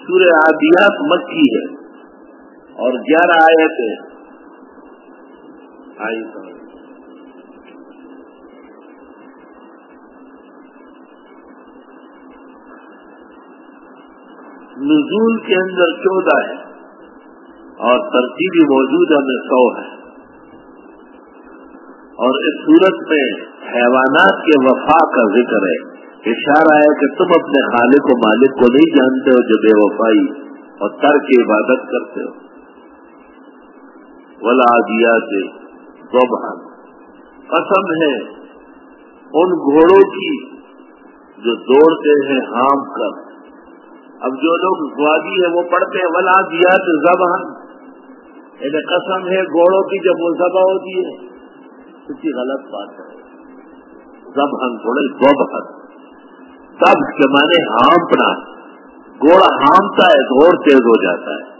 سورہ عادیات مکی ہے اور گیارہ آئے تھے آئی نزول کے اندر چودہ ہے اور ترتیبی موجودہ میں سو ہے۔ اور اس صورت میں حیوانات کے وفا کا ذکر ہے۔ اشارہ ہے کہ تم اپنے خالق و مالک کو نہیں جانتے ہو جو بے وفائی اور تر کی عبادت کرتے ہو۔ ولا دیا سے بہان قسم ہے ان گھوڑوں کی جو دوڑتے ہیں ہام کر۔ اب جو لوگ سوادی ہے وہ پڑھتے ہیں ولا دیا تو زبان انہیں قسم ہے گھوڑوں کی جب وہ زبا ہوتی ہے۔ کسی غلط بات ہے۔ زبان تھوڑے گوبہن تب کے معنی ہانپنا گوڑا ہامتا ہے گھوڑ تیز ہو جاتا ہے۔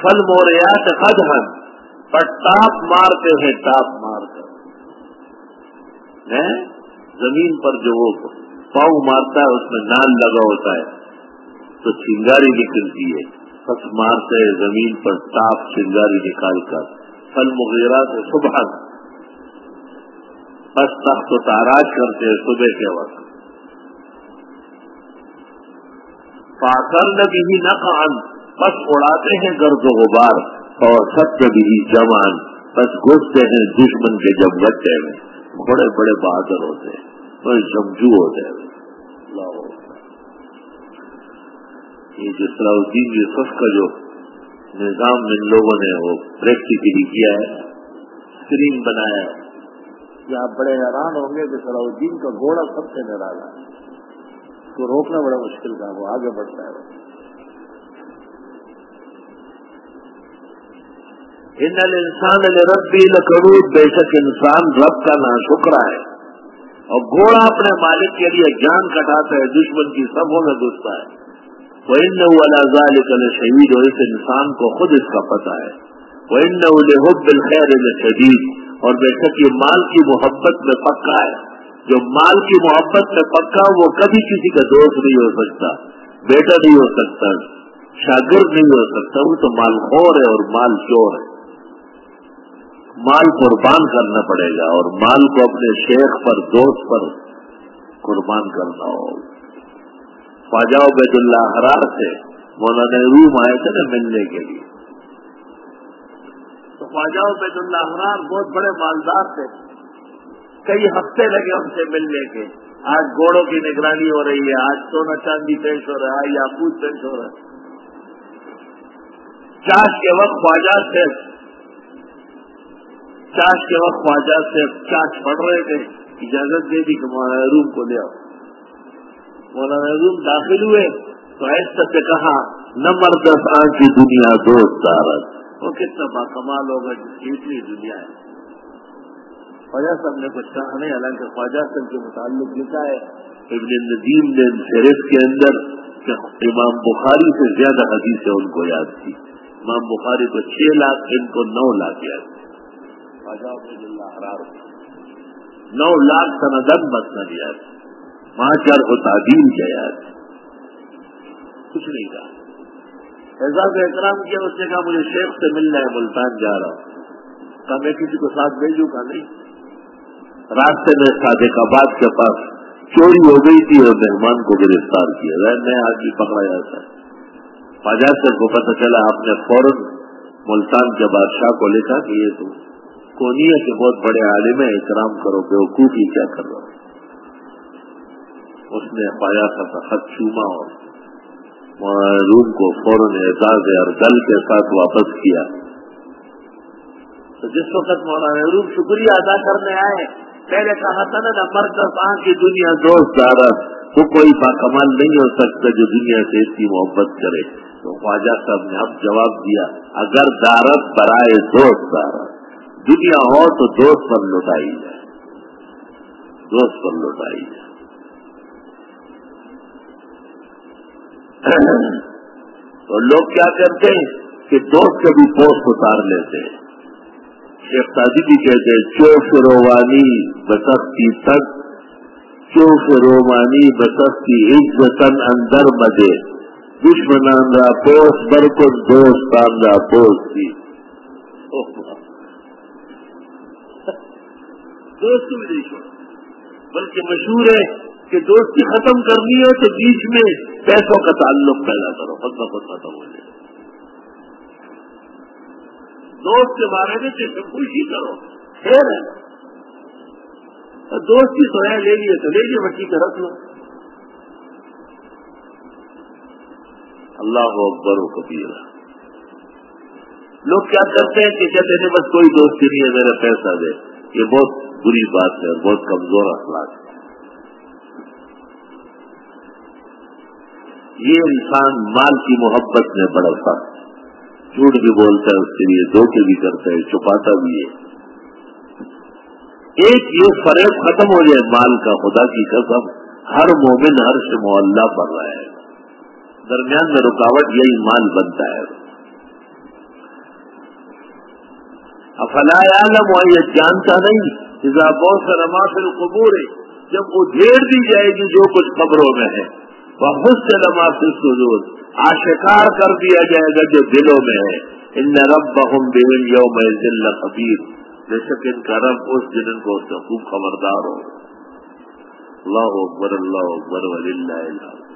پھل موریات خدہن پر ٹاپ مارتے ہیں ٹاپ مار کر زمین پر جو وہ پاؤں مارتا ہے، اس میں نان لگا ہوتا ہے۔ تو چنگاری نکلتی ہے۔ پس مارتے زمین پر ٹاپ چنگاری نکال کر۔ پھل مغیرہ سے صبح بس تخت و تاراج کرتے ہیں صبح کے وقت۔ پاکر نبی ہی نہ بس اڑاتے ہیں گرد و غبار اور ستیہ بھی جوان، بس گھستے ہیں دشمن کے جب گٹے میں بڑے بڑے بہادر ہوتے ہیں، بڑے جمجو ہوتے ہیں۔ یہ جو صلاح الدین یوسف کا جو نظام ان لوگوں نے وہ پریکٹیکلی کیا ہے اسکرین بنایا ہے۔ کہ آپ بڑے حیران ہوں گے کہ صلاح الدین کا گھوڑا سب سے نرالا ہے۔ کو روکنا بڑا مشکل تھا وہ آگے بڑھتا ہے۔ ان انسان رب بھی لکڑو بے شک انسان رب کا نا شکرا ہے۔ اور گھوڑا اپنے مالک کے لیے جان کٹاتا ہے، دشمن کی سبوں میں گھستا ہے۔ وہ ان کل شہید ہو اس انسان کو خود اس کا پتہ ہے۔ وہ ان حب بالخیر شدید اور بے شک یہ مال کی محبت میں پکا ہے۔ جو مال کی محبت میں پکا وہ کبھی کسی کا دوست نہیں ہو سکتا، بیٹا نہیں ہو سکتا، شاگرد نہیں ہو سکتا، وہ تو مال خور ہے اور مال چور ہے۔ مال قربان کرنا پڑے گا اور مال کو اپنے شیخ پر، دوست پر قربان کرنا ہوگا خواجہ عبید اللہ حرار سے مولانا روم آئے تھے نا ملنے کے لیے۔ تو خواجہ عبید اللہ حرار بہت بڑے مالدار تھے۔ کئی ہفتے لگے ان سے ملنے کے۔ آج گوڑوں کی نگرانی ہو رہی ہے، آج سونا چاندی پیش ہو رہا ہے یا پوچھ پیش ہو رہا ہے۔ چاش کے وقت خواجہ سے چاش کے وقت خواجہ سے چاش پڑ رہے تھے، اجازت دے دی کہ مولانا روم کو لے آؤ۔ مولانا نظم داخل ہوئے، تو ایسا سے کہا، نہ مرد کی دنیا دوست دارت وہ کتنا با کمال ہوگا جس کی اتنی دنیا ہے۔ خواجہ صاحب نے کچھ کہا نہیں، حالانکہ خواجہ صاحب کے متعلق لکھا ہے، ابن ندیم نے شریف کے اندر کہ امام بخاری سے زیادہ حدیث ان کو یاد تھی۔ امام بخاری کو چھ لاکھ، ان کو نو لاکھ یاد تھی۔ نو لاکھ سندن مسند یاد ماں چار کو تعدیم کیا یار کچھ نہیں کہا۔ اعزاز احترام کیا، اس نے کہا مجھے شیخ سے ملنا ہے، ملتان جا رہا ہوں۔ کہا میں کسی کو ساتھ بھیجوں گا نہیں۔ راستے میں صادق آباد کے پاس چوری ہو گئی تھی اور مہمان کو گرفتار کیا۔ نیا آدمی پکڑا جاتا ہے۔ بازار کو پتہ چلا، آپ نے فوراً ملتان کے بادشاہ کو لکھا کہ یہ تو کونیا کے بہت بڑے عالم ہے احترام کرو بے وقوفی کیا کر رہا اس نے پایا تھا خط چوما اور روم کو فوراً اعزاز اور گل کے ساتھ واپس کیا۔ تو جس وقت مولانا روم شکریہ ادا کرنے آئے پہلے کہا تھا نا مرد کی دنیا دوست دارت وہ کوئی باکمال نہیں ہو سکتا جو دنیا سے اتنی محبت کرے۔ تو خواجہ صاحب نے اب جواب دیا، اگر دارت برائے دوست دارت۔ دنیا ہو تو دوست پر لوٹائی جائے۔ دوست پر لوٹائی جائے۔ اور لوگ کیا کرتے ہیں کہ دوست کبھی پوسٹ اتار لیتے ہیں۔ شیخ سادی بھی کہتے ہیں چوف روانی بسختی تک چوف رومانی بسختی عزتن اندر مدے دشمنان را پوس، برکن دوستان را پوستی دوست بھی نہیں چھوڑا بلکہ مشہور ہے کہ دوستی ختم کرنی ہے تو بیچ میں پیسوں کا تعلق پیدا کرو۔ خود بخود ختم ہو جائے۔ دوست کے بارے میں صرف خوشی کرو۔ خیر ہے۔ دوستی تو ہے لے لیے تو لے لیے بچی کا رکھ لو اللہ اکبر و کبیر لوگ کیا کرتے ہیں کہ کہتے ہیں بس کوئی دوستی نہیں ہے، میرا پیسہ دے۔ یہ بہت بری بات ہے اور بہت کمزور اخلاق ہے۔ یہ انسان مال کی محبت میں بڑھتا ہے۔ جھوٹ بھی بولتا ہے، اس کے لیے دھوکے بھی کرتا ہے، چھپاتا بھی ہے۔ ایک یہ فریب ختم ہو جائے مال کا، خدا کی قسم، ہر مومن ہر سے معلّہ پڑ رہا ہے۔ درمیان میں رکاوٹ یہی مال بنتا ہے۔ افلا عالم اور یہ جانتا نہیں بہت سارا مافل قبور ہے جب وہ ڈھیر دی جائے گی جو کچھ خبروں میں ہے۔ بہت سے لمافل سجود آشکار کر دیا جائے گا جو دلوں میں ہے۔ ان رب بہم بل یوم ذل خبیر۔ بے شک ان کا رب اس دن ان کو خوب خبردار ہو۔ اللہ اکبر اللہ اکبر ولی اللہ